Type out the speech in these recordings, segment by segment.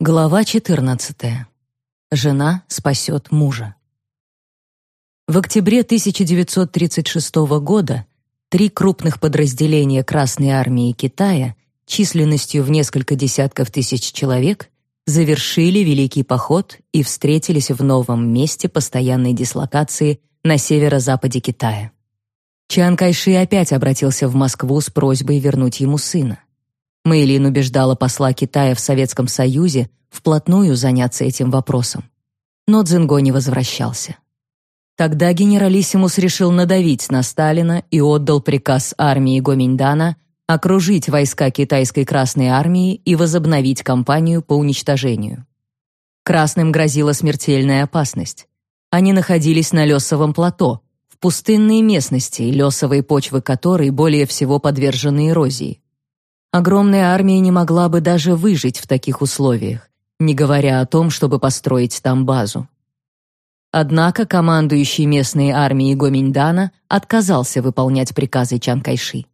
Глава 14. Жена спасет мужа. В октябре 1936 года три крупных подразделения Красной армии Китая численностью в несколько десятков тысяч человек завершили Великий поход и встретились в новом месте постоянной дислокации на северо-западе Китая. Чан Кайши опять обратился в Москву с просьбой вернуть ему сына. Мэйлин убеждала посла Китая в Советском Союзе вплотную заняться этим вопросом. Но Цзинго не возвращался. Тогда генералиссимус решил надавить на Сталина и отдал приказ армии Гоминьдана окружить войска китайской Красной армии и возобновить кампанию по уничтожению. Красным грозила смертельная опасность. Они находились на Лесовом плато, в пустынной местности, лесовые почвы которой более всего подвержены эрозии. Огромная армия не могла бы даже выжить в таких условиях, не говоря о том, чтобы построить там базу. Однако командующий местной армией Гоминьдана отказался выполнять приказы Чан Кайши.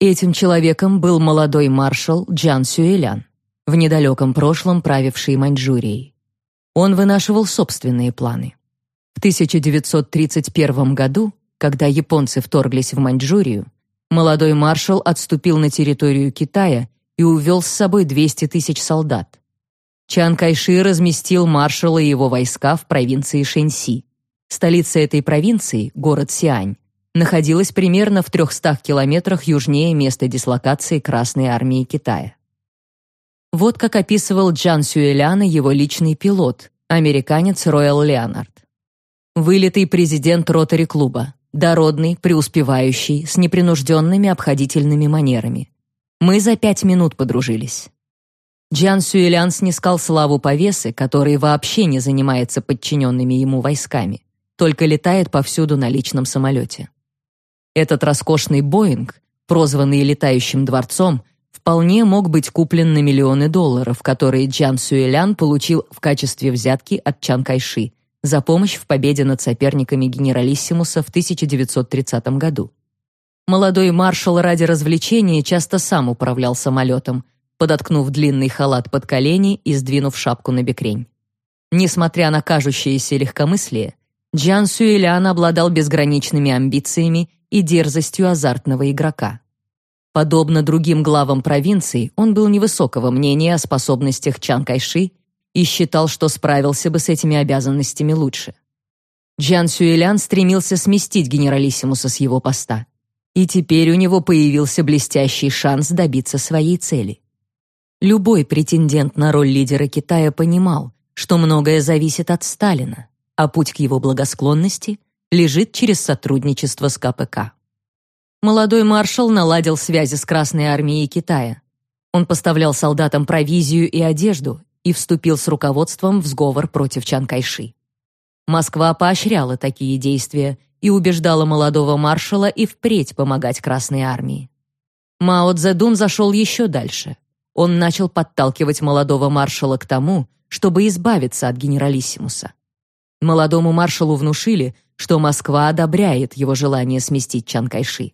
Этим человеком был молодой маршал Джан Сюэлян, в недалеком прошлом правивший Маньчжурией. Он вынашивал собственные планы. В 1931 году, когда японцы вторглись в Маньчжурию, молодой маршал отступил на территорию Китая и увел с собой 200 тысяч солдат. Чан Кайши разместил маршала и его войска в провинции Шэньси. Столица этой провинции, город Сиань, находилась примерно в 300 километрах южнее места дислокации Красной армии Китая. Вот как описывал Джан Сюэляна его личный пилот, американец Роyal Леонард. Вылитый президент ротари-клуба, дородный, преуспевающий, с непринужденными обходительными манерами. Мы за пять минут подружились. Джан Сюэлян снискал славу повесы, который вообще не занимается подчиненными ему войсками, только летает повсюду на личном самолете. Этот роскошный Боинг, прозванный летающим дворцом, вполне мог быть куплен на миллионы долларов, которые Джан Сюэлян получил в качестве взятки от Чан Кайши за помощь в победе над соперниками генералиссимуса в 1930 году. Молодой маршал ради развлечения часто сам управлял самолетом, подоткнув длинный халат под колени и сдвинув шапку на бекрень. Несмотря на кажущееся легкомыслие, Джан Сюэлян обладал безграничными амбициями и дерзостью азартного игрока. Подобно другим главам провинций, он был невысокого мнения о способностях Чан Кайши и считал, что справился бы с этими обязанностями лучше. Джан Сюэлян стремился сместить генералиссимуса с его поста, и теперь у него появился блестящий шанс добиться своей цели. Любой претендент на роль лидера Китая понимал, что многое зависит от Сталина, а путь к его благосклонности лежит через сотрудничество с КПК. Молодой маршал наладил связи с Красной армией Китая. Он поставлял солдатам провизию и одежду и вступил с руководством в сговор против Чан Кайши. Москва поощряла такие действия и убеждала молодого маршала и впредь помогать Красной армии. Мао Цзэдун зашел еще дальше. Он начал подталкивать молодого маршала к тому, чтобы избавиться от генералиссимуса. Молодому маршалу внушили, что Москва одобряет его желание сместить Чан Кайши.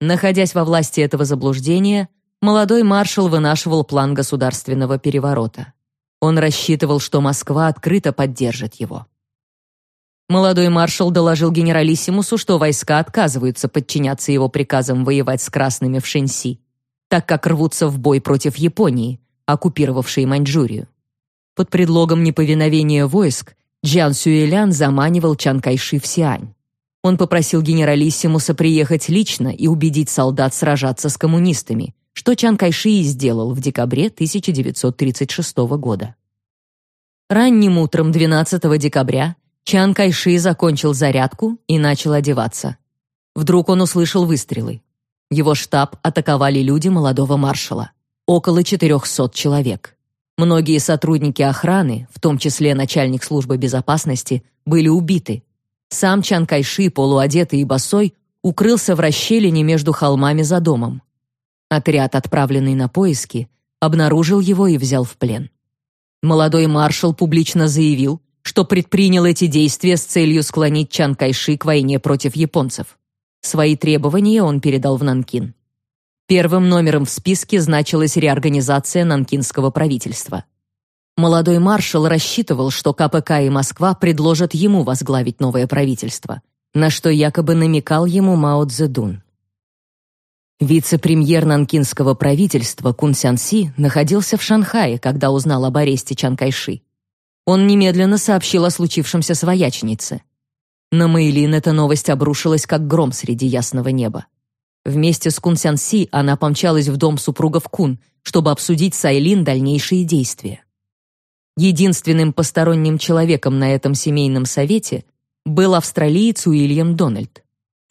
Находясь во власти этого заблуждения, молодой маршал вынашивал план государственного переворота. Он рассчитывал, что Москва открыто поддержит его. Молодой маршал доложил генералиссимусу, что войска отказываются подчиняться его приказам воевать с красными в Шэньси, так как рвутся в бой против Японии, оккупировавшей Маньчжурию. Под предлогом неповиновения войск Джан Сюэлян заманивал Чан Кайши в Сиань. Он попросил генералиссимуса приехать лично и убедить солдат сражаться с коммунистами, что Чан Кайши и сделал в декабре 1936 года. Ранним утром 12 декабря Чан Кайши закончил зарядку и начал одеваться. Вдруг он услышал выстрелы. Его штаб атаковали люди молодого маршала. Около 400 человек. Многие сотрудники охраны, в том числе начальник службы безопасности, были убиты. Сам Чан Кайши, полуодетый и босой, укрылся в расщелине между холмами за домом. Отряд, отправленный на поиски, обнаружил его и взял в плен. Молодой маршал публично заявил, что предпринял эти действия с целью склонить Чан Кайши к войне против японцев. Свои требования он передал в Нанкин. Первым номером в списке значилась реорганизация нанкинского правительства. Молодой маршал рассчитывал, что КПК и Москва предложат ему возглавить новое правительство, на что якобы намекал ему Мао Цзэдун. Вице-премьер нанкинского правительства Кун Сян Си находился в Шанхае, когда узнал об аресте Чан Кайши. Он немедленно сообщил о случившемся свояченице. На Мэйлин эта новость обрушилась как гром среди ясного неба. Вместе с Кун Сян Си она помчалась в дом супругов Кун, чтобы обсудить с Айлин дальнейшие действия. Единственным посторонним человеком на этом семейном совете был австралиец Уильям Дональд.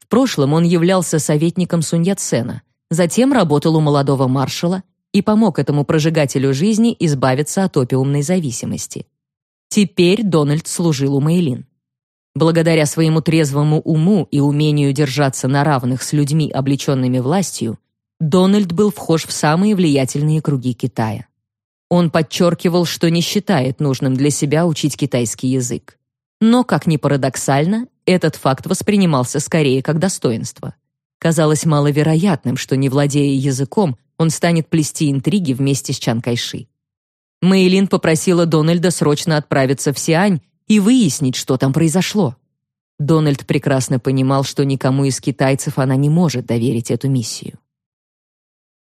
В прошлом он являлся советником Сунь Яцена, затем работал у молодого маршала и помог этому прожигателю жизни избавиться от опиумной зависимости. Теперь Дональд служил у Мэйлин. Благодаря своему трезвому уму и умению держаться на равных с людьми, облеченными властью, Дональд был вхож в самые влиятельные круги Китая. Он подчеркивал, что не считает нужным для себя учить китайский язык. Но, как ни парадоксально, этот факт воспринимался скорее как достоинство. Казалось маловероятным, что, не владея языком, он станет плести интриги вместе с Чан Кайши. Мэйлин попросила Дональда срочно отправиться в Сиань и выяснить, что там произошло. Дональд прекрасно понимал, что никому из китайцев она не может доверить эту миссию.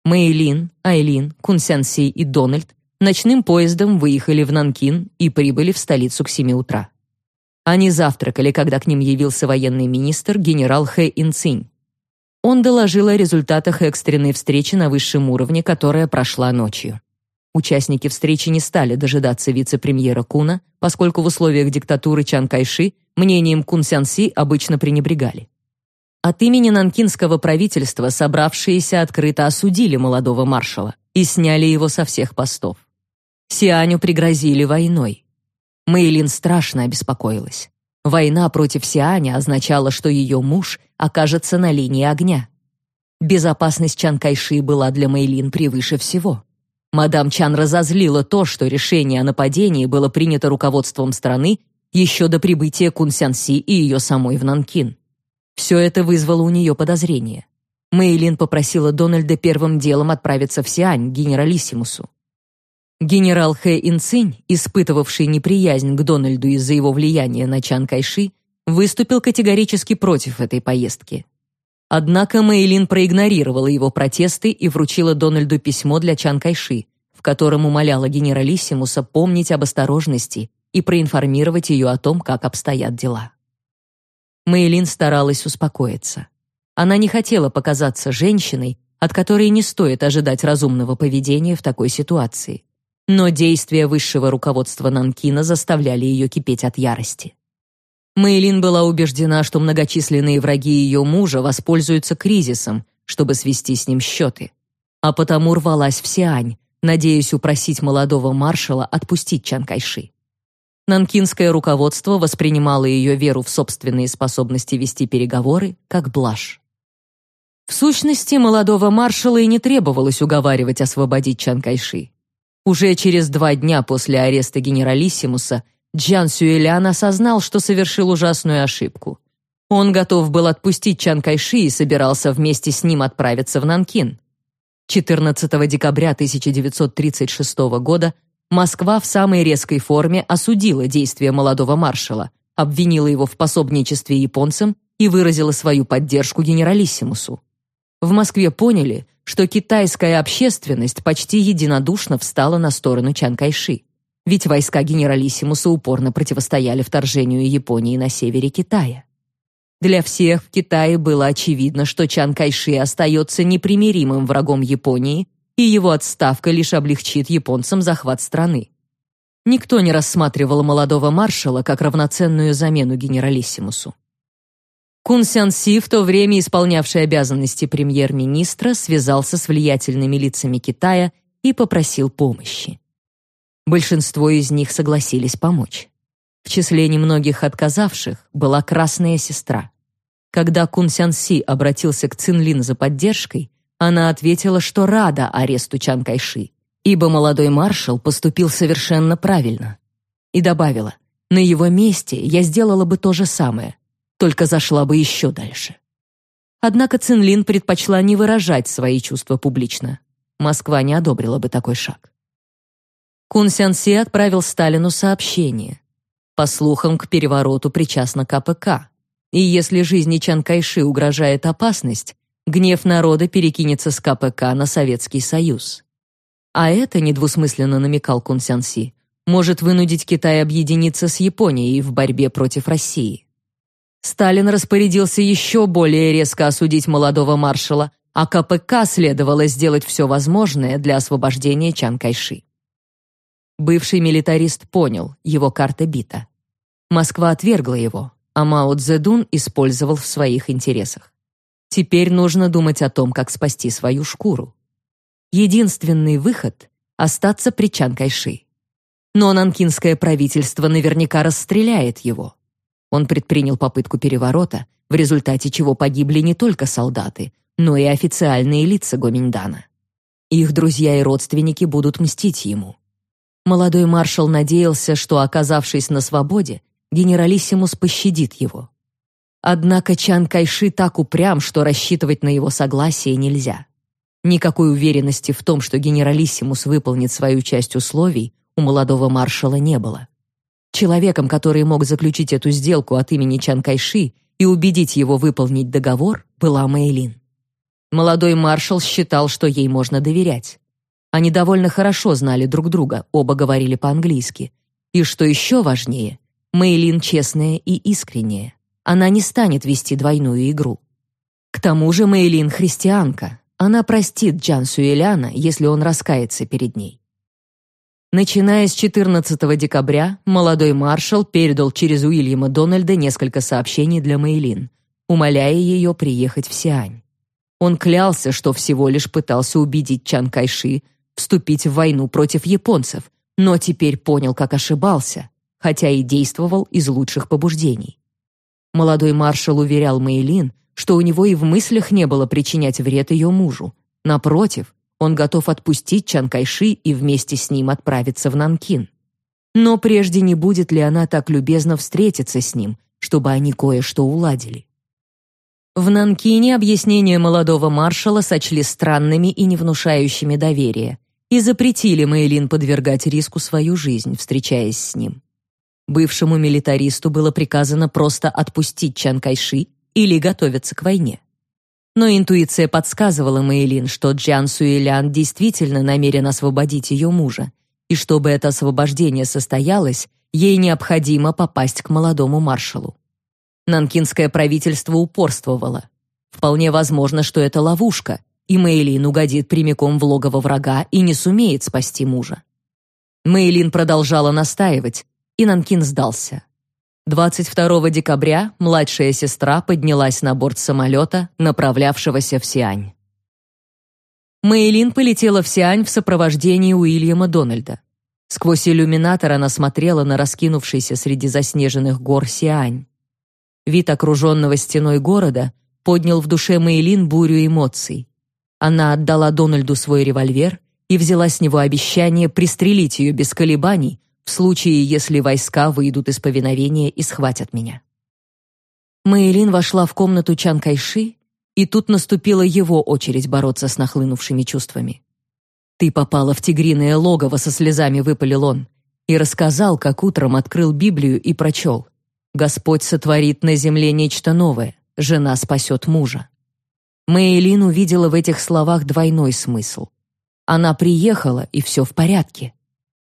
Мэйлин, Айлин, Кунсянси и Дональд ночным поездом выехали в Нанкин и прибыли в столицу к семи утра. Они завтракали, когда к ним явился военный министр генерал Хэ Инцинь. Он доложил о результатах экстренной встречи на высшем уровне, которая прошла ночью. Участники встречи не стали дожидаться вице-премьера Куна, поскольку в условиях диктатуры Чан Кайши мнением Кун Сян Си обычно пренебрегали. От имени нанкинского правительства собравшиеся открыто осудили молодого маршала и сняли его со всех постов. Сианю пригрозили войной. Мэйлин страшно обеспокоилась. Война против Сианя означала, что ее муж окажется на линии огня. Безопасность Чан Кайши была для Мэйлин превыше всего. Мадам Чан разозлила то, что решение о нападении было принято руководством страны еще до прибытия Кун Сян и ее самой в Нанкин. Все это вызвало у нее подозрение. Мэйлин попросила Дональда первым делом отправиться в Сиань, генералиссимусу. Генерал Хэ Инцинь, испытывавший неприязнь к Дональду из-за его влияния на Чан Кайши, выступил категорически против этой поездки. Однако Мэйлин проигнорировала его протесты и вручила Дональду письмо для Чан Кайши, в котором умоляла генералиссимуса помнить об осторожности и проинформировать ее о том, как обстоят дела. Мэйлин старалась успокоиться. Она не хотела показаться женщиной, от которой не стоит ожидать разумного поведения в такой ситуации но действия высшего руководства Нанкина заставляли ее кипеть от ярости. Мэйлин была убеждена, что многочисленные враги ее мужа воспользуются кризисом, чтобы свести с ним счеты, а потому рвалась в Сиань, надеясь упросить молодого маршала отпустить Чан Кайши. Нанкинское руководство воспринимало ее веру в собственные способности вести переговоры как блажь. В сущности, молодого маршала и не требовалось уговаривать освободить Чан Кайши. Уже через два дня после ареста генералиссимуса Джан Сюэлян осознал, что совершил ужасную ошибку. Он готов был отпустить Чан Кайши и собирался вместе с ним отправиться в Нанкин. 14 декабря 1936 года Москва в самой резкой форме осудила действия молодого маршала, обвинила его в пособничестве японцам и выразила свою поддержку генералиссимусу. В Москве поняли, что китайская общественность почти единодушно встала на сторону Чан Кайши. Ведь войска генералиссимуса упорно противостояли вторжению Японии на севере Китая. Для всех в Китае было очевидно, что Чан Кайши остается непримиримым врагом Японии, и его отставка лишь облегчит японцам захват страны. Никто не рассматривал молодого маршала как равноценную замену генералиссимусу. Кун Сян Си, в то время исполнявший обязанности премьер-министра, связался с влиятельными лицами Китая и попросил помощи. Большинство из них согласились помочь. В числе немногих отказавших была красная сестра. Когда Кун Сян Си обратился к Цин Лин за поддержкой, она ответила, что рада аресту Чан Кайши, ибо молодой маршал поступил совершенно правильно. И добавила, на его месте я сделала бы то же самое, только зашла бы еще дальше. Однако Цинлин предпочла не выражать свои чувства публично. Москва не одобрила бы такой шаг. Кун Сянси отправил Сталину сообщение. По слухам, к перевороту причастна КПК. И если жизни Чан Кайши угрожает опасность, гнев народа перекинется с КПК на Советский Союз. А это, недвусмысленно намекал Кун Сянси, может вынудить Китай объединиться с Японией в борьбе против России. Сталин распорядился еще более резко осудить молодого маршала, а КПК следовало сделать все возможное для освобождения Чан Кайши. Бывший милитарист понял, его карта бита. Москва отвергла его, а Мао Цзэдун использовал в своих интересах. Теперь нужно думать о том, как спасти свою шкуру. Единственный выход — остаться при Чан Кайши. Но нанкинское правительство наверняка расстреляет его. Он предпринял попытку переворота, в результате чего погибли не только солдаты, но и официальные лица Гоминьдана. Их друзья и родственники будут мстить ему. Молодой маршал надеялся, что, оказавшись на свободе, генералиссимус пощадит его. Однако Чан Кайши так упрям, что рассчитывать на его согласие нельзя. Никакой уверенности в том, что генералиссимус выполнит свою часть условий, у молодого маршала не было. Человеком, который мог заключить эту сделку от имени Чан Кайши и убедить его выполнить договор, была Мэйлин. Молодой маршал считал, что ей можно доверять. Они довольно хорошо знали друг друга, оба говорили по-английски. И что еще важнее, Мэйлин честная и искренняя. Она не станет вести двойную игру. К тому же Мэйлин христианка. Она простит Джан Суэляна, если он раскается перед ней. Начиная с 14 декабря, молодой маршал передал через Уильяма Дональда несколько сообщений для Мэйлин, умоляя ее приехать в Сиань. Он клялся, что всего лишь пытался убедить Чан Кайши вступить в войну против японцев, но теперь понял, как ошибался, хотя и действовал из лучших побуждений. Молодой маршал уверял Мэйлин, что у него и в мыслях не было причинять вред ее мужу. Напротив, он готов отпустить Чан Кайши и вместе с ним отправиться в Нанкин. Но прежде не будет ли она так любезно встретиться с ним, чтобы они кое-что уладили? В Нанкине объяснения молодого маршала сочли странными и не внушающими доверия и запретили Мэйлин подвергать риску свою жизнь, встречаясь с ним. Бывшему милитаристу было приказано просто отпустить Чан Кайши или готовиться к войне. Но интуиция подсказывала Мэйлин, что Джан Суэлян действительно намерен освободить ее мужа, и чтобы это освобождение состоялось, ей необходимо попасть к молодому маршалу. Нанкинское правительство упорствовало. Вполне возможно, что это ловушка, и Мэйлин угодит прямиком в логово врага и не сумеет спасти мужа. Мэйлин продолжала настаивать, и Нанкин сдался. 22 декабря младшая сестра поднялась на борт самолета, направлявшегося в Сиань. Мэйлин полетела в Сиань в сопровождении Уильяма Дональда. Сквозь иллюминатор она смотрела на раскинувшийся среди заснеженных гор Сиань. Вид окруженного стеной города поднял в душе Мэйлин бурю эмоций. Она отдала Дональду свой револьвер и взяла с него обещание пристрелить ее без колебаний в случае, если войска выйдут из повиновения и схватят меня. Мэйлин вошла в комнату Чан Кайши, и тут наступила его очередь бороться с нахлынувшими чувствами. «Ты попала в тигриное логово», — со слезами выпалил он, и рассказал, как утром открыл Библию и прочел. «Господь сотворит на земле нечто новое, жена спасет мужа». Мэйлин увидела в этих словах двойной смысл. Она приехала, и все в порядке.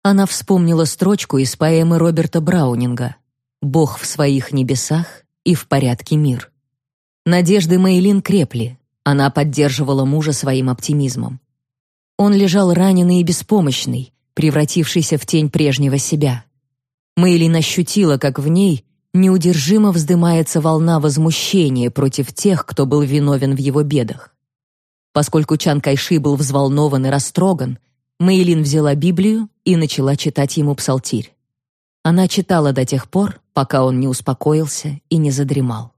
Она вспомнила строчку из поэмы Роберта Браунинга «Бог в своих небесах и в порядке мир». Надежды Мэйлин крепли, она поддерживала мужа своим оптимизмом. Он лежал раненый и беспомощный, превратившийся в тень прежнего себя. Мэйлин ощутила, как в ней неудержимо вздымается волна возмущения против тех, кто был виновен в его бедах. Поскольку Чан Кайши был взволнован и растроган, Мэйлин взяла Библию и начала читать ему псалтирь. Она читала до тех пор, пока он не успокоился и не задремал.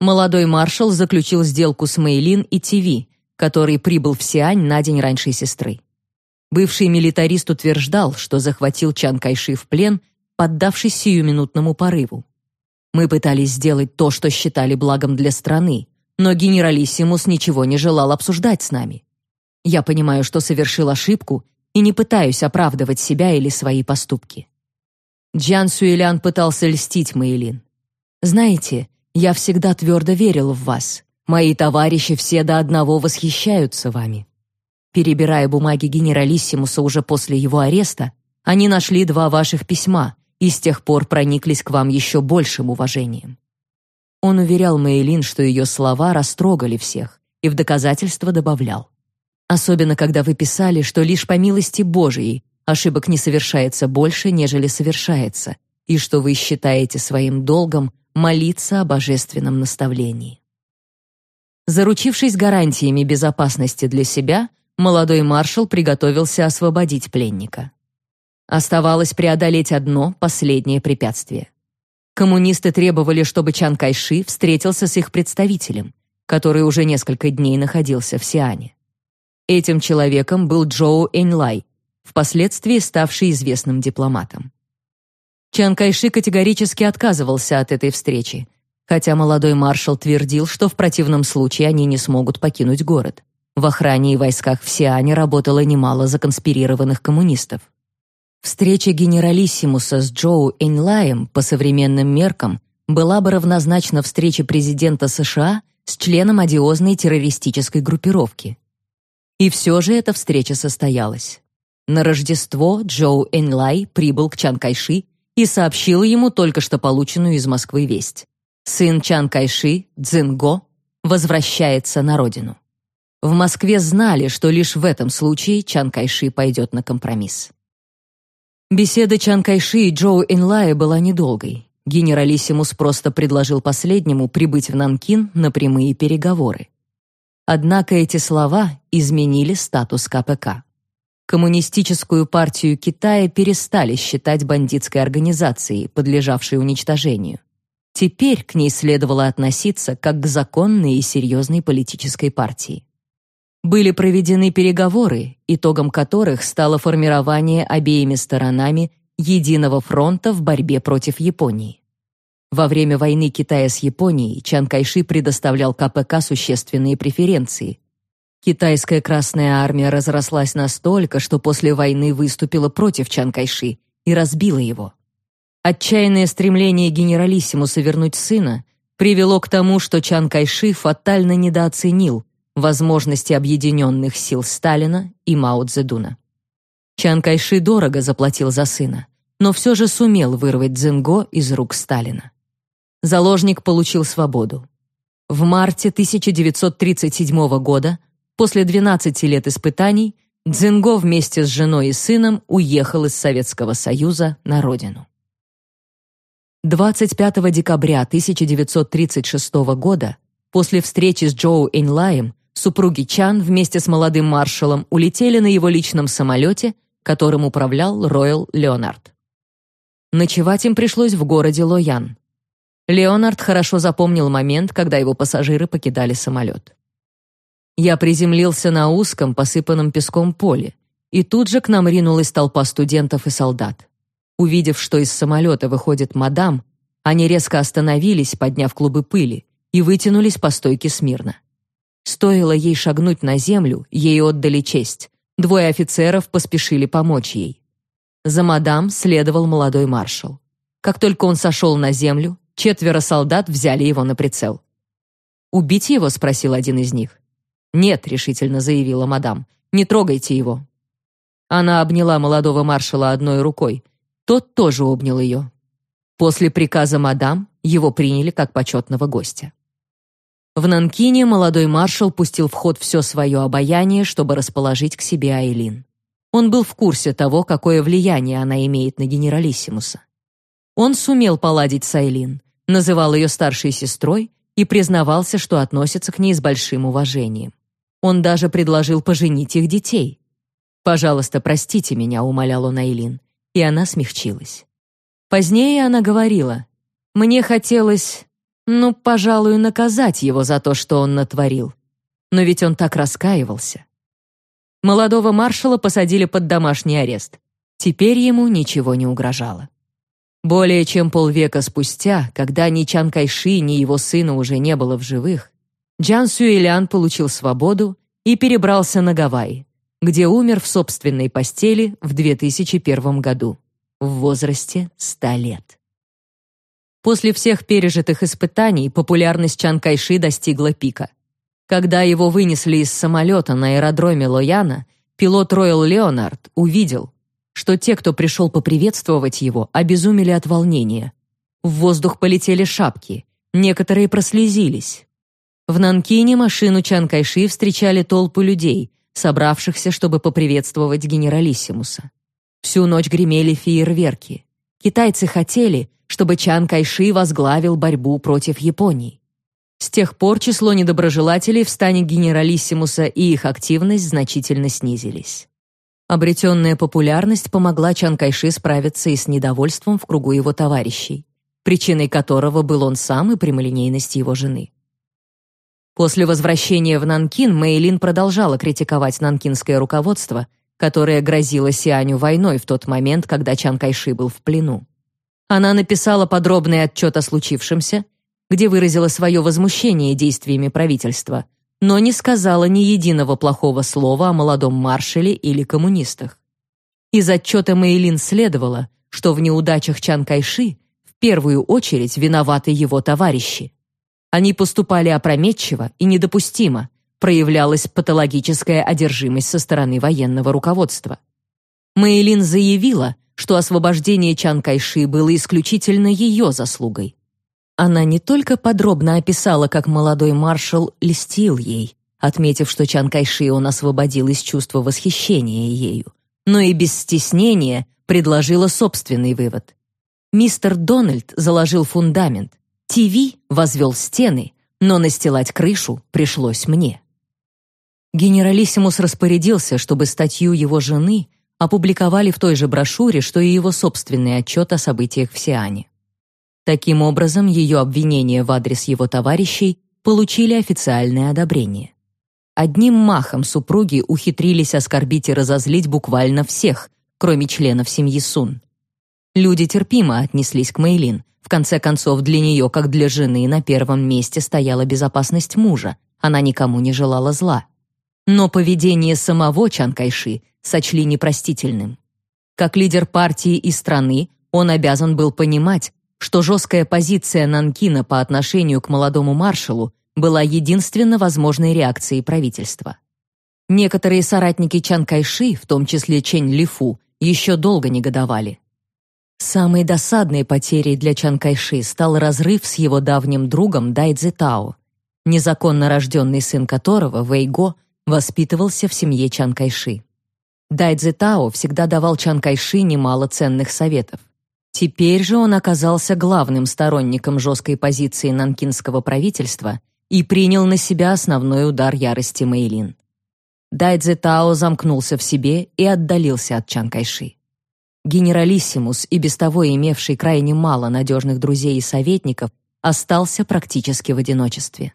Молодой маршал заключил сделку с Мэйлин и ТВ, который прибыл в Сиань на день раньше сестры. Бывший милитарист утверждал, что захватил Чан Кайши в плен поддавшись сиюминутному порыву. Мы пытались сделать то, что считали благом для страны, но генералиссимус ничего не желал обсуждать с нами. Я понимаю, что совершил ошибку и не пытаюсь оправдывать себя или свои поступки. Джан Сюэлян пытался льстить Мэйлин. «Знаете, я всегда твердо верил в вас. Мои товарищи все до одного восхищаются вами». Перебирая бумаги генералиссимуса уже после его ареста, они нашли два ваших письма и с тех пор прониклись к вам еще большим уважением. Он уверял Мэйлин, что ее слова растрогали всех, и в доказательство добавлял. Особенно, когда вы писали, что лишь по милости Божией ошибок не совершается больше, нежели совершается, и что вы считаете своим долгом молиться о божественном наставлении. Заручившись гарантиями безопасности для себя, молодой маршал приготовился освободить пленника. Оставалось преодолеть одно, последнее препятствие. Коммунисты требовали, чтобы Чан Кайши встретился с их представителем, который уже несколько дней находился в Сиане. Этим человеком был Джоу Эньлай, впоследствии ставший известным дипломатом. Чан Кайши категорически отказывался от этой встречи, хотя молодой маршал твердил, что в противном случае они не смогут покинуть город. В охране и войсках в Сиане работало немало законспирированных коммунистов. Встреча генералиссимуса с Джоу Эньлаем по современным меркам была бы равнозначна встрече президента США с членом одиозной террористической группировки. И все же эта встреча состоялась. На Рождество Джоу Эньлай прибыл к Чан Кайши и сообщил ему только что полученную из Москвы весть. Сын Чан Кайши, Цзинго, возвращается на родину. В Москве знали, что лишь в этом случае Чан Кайши пойдет на компромисс. Беседа Чан Кайши и Джоу Энлая была недолгой. Генералиссимус просто предложил последнему прибыть в Нанкин на прямые переговоры. Однако эти слова изменили статус КПК. Коммунистическую партию Китая перестали считать бандитской организацией, подлежавшей уничтожению. Теперь к ней следовало относиться как к законной и серьезной политической партии. Были проведены переговоры, итогом которых стало формирование обеими сторонами единого фронта в борьбе против Японии. Во время войны Китая с Японией Чан Кайши предоставлял КПК существенные преференции, Китайская Красная Армия разрослась настолько, что после войны выступила против Чан Кайши и разбила его. Отчаянное стремление генералиссимуса вернуть сына привело к тому, что Чан Кайши фатально недооценил возможности объединенных сил Сталина и Мао Цзэдуна. Чан Кайши дорого заплатил за сына, но все же сумел вырвать Цзинго из рук Сталина. Заложник получил свободу. В марте 1937 года После 12 лет испытаний Дзинго вместе с женой и сыном уехал из Советского Союза на родину. 25 декабря 1936 года, после встречи с Джоу Энлаем, супруги Чан вместе с молодым маршалом улетели на его личном самолете, которым управлял Роyal Леонард. Ночевать им пришлось в городе Лоян. Леонард хорошо запомнил момент, когда его пассажиры покидали самолет. Я приземлился на узком, посыпанном песком поле, и тут же к нам ринулась толпа студентов и солдат. Увидев, что из самолета выходит мадам, они резко остановились, подняв клубы пыли, и вытянулись по стойке смирно. Стоило ей шагнуть на землю, ей отдали честь. Двое офицеров поспешили помочь ей. За мадам следовал молодой маршал. Как только он сошел на землю, четверо солдат взяли его на прицел. «Убить его?» — спросил один из них. «Нет», — решительно заявила мадам, — «не трогайте его». Она обняла молодого маршала одной рукой. Тот тоже обнял ее. После приказа мадам его приняли как почетного гостя. В Нанкине молодой маршал пустил в ход все свое обаяние, чтобы расположить к себе Айлин. Он был в курсе того, какое влияние она имеет на генералиссимуса. Он сумел поладить с Айлин, называл ее старшей сестрой и признавался, что относится к ней с большим уважением. Он даже предложил поженить их детей. «Пожалуйста, простите меня», — умолял он Айлин, и она смягчилась. Позднее она говорила, «Мне хотелось, ну, пожалуй, наказать его за то, что он натворил. Но ведь он так раскаивался». Молодого маршала посадили под домашний арест. Теперь ему ничего не угрожало. Более чем полвека спустя, когда ни Чан Кайши, ни его сына уже не было в живых, Джан Сюэлян получил свободу и перебрался на Гавайи, где умер в собственной постели в 2001 году в возрасте 100 лет. После всех пережитых испытаний популярность Чан Кайши достигла пика. Когда его вынесли из самолета на аэродроме Лояна, пилот Роyal Леонард увидел, что те, кто пришел поприветствовать его, обезумели от волнения. В воздух полетели шапки, некоторые прослезились. В Нанкине машину Чан Кайши встречали толпы людей, собравшихся, чтобы поприветствовать генералиссимуса. Всю ночь гремели фейерверки. Китайцы хотели, чтобы Чан Кайши возглавил борьбу против Японии. С тех пор число недоброжелателей в стане генералиссимуса и их активность значительно снизились. Обретенная популярность помогла Чан Кайши справиться и с недовольством в кругу его товарищей, причиной которого был он сам и прямолинейность его жены. После возвращения в Нанкин Мэйлин продолжала критиковать нанкинское руководство, которое грозило Сианю войной в тот момент, когда Чан Кайши был в плену. Она написала подробный отчет о случившемся, где выразила свое возмущение действиями правительства, но не сказала ни единого плохого слова о молодом маршале или коммунистах. Из отчета Мэйлин следовало, что в неудачах Чан Кайши в первую очередь виноваты его товарищи. Они поступали опрометчиво и недопустимо, проявлялась патологическая одержимость со стороны военного руководства. Мэйлин заявила, что освобождение Чан Кайши было исключительно ее заслугой. Она не только подробно описала, как молодой маршал льстил ей, отметив, что Чан Кайши он освободил из чувства восхищения ею, но и без стеснения предложила собственный вывод. Мистер Дональд заложил фундамент, ТВ возвел стены, но настилать крышу пришлось мне. Генералиссимус распорядился, чтобы статью его жены опубликовали в той же брошюре, что и его собственный отчет о событиях в Сиане. Таким образом, ее обвинения в адрес его товарищей получили официальное одобрение. Одним махом супруги ухитрились оскорбить и разозлить буквально всех, кроме членов семьи Сун. Люди терпимо отнеслись к Мэйлин. В конце концов, для нее, как для жены, на первом месте стояла безопасность мужа. Она никому не желала зла. Но поведение самого Чан Кайши сочли непростительным. Как лидер партии и страны, он обязан был понимать, что жесткая позиция Нанкина по отношению к молодому маршалу была единственно возможной реакцией правительства. Некоторые соратники Чан Кайши, в том числе Чэнь Лифу, еще долго негодовали. Самой досадной потерей для Чан Кайши стал разрыв с его давним другом Дай Цзитао, незаконно рожденный сын которого, Вэйго, воспитывался в семье Чан Кайши. Дай Цзитао всегда давал Чан Кайши немало ценных советов. Теперь же он оказался главным сторонником жесткой позиции нанкинского правительства и принял на себя основной удар ярости Мэйлин. Дай Цзитао замкнулся в себе и отдалился от Чан Кайши. Генералиссимус, и без того имевший крайне мало надежных друзей и советников, остался практически в одиночестве.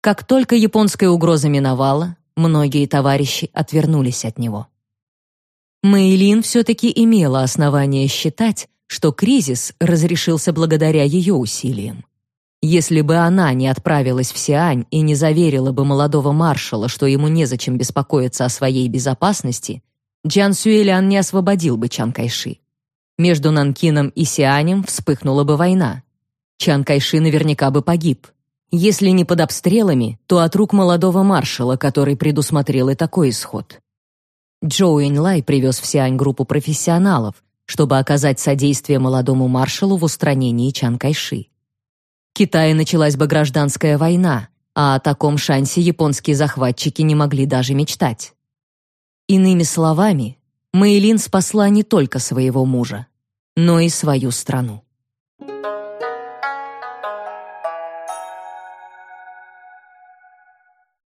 Как только японская угроза миновала, многие товарищи отвернулись от него. Мэйлин все-таки имела основания считать, что кризис разрешился благодаря ее усилиям. Если бы она не отправилась в Сиань и не заверила бы молодого маршала, что ему незачем беспокоиться о своей безопасности, Джан Сюэлян не освободил бы Чан Кайши. Между Нанкином и Сианем вспыхнула бы война. Чан Кайши наверняка бы погиб. Если не под обстрелами, то от рук молодого маршала, который предусмотрел и такой исход. Джоу Инлай привез в Сиань группу профессионалов, чтобы оказать содействие молодому маршалу в устранении Чан Кайши. Китае началась бы гражданская война, а о таком шансе японские захватчики не могли даже мечтать. Иными словами, Мэйлин спасла не только своего мужа, но и свою страну.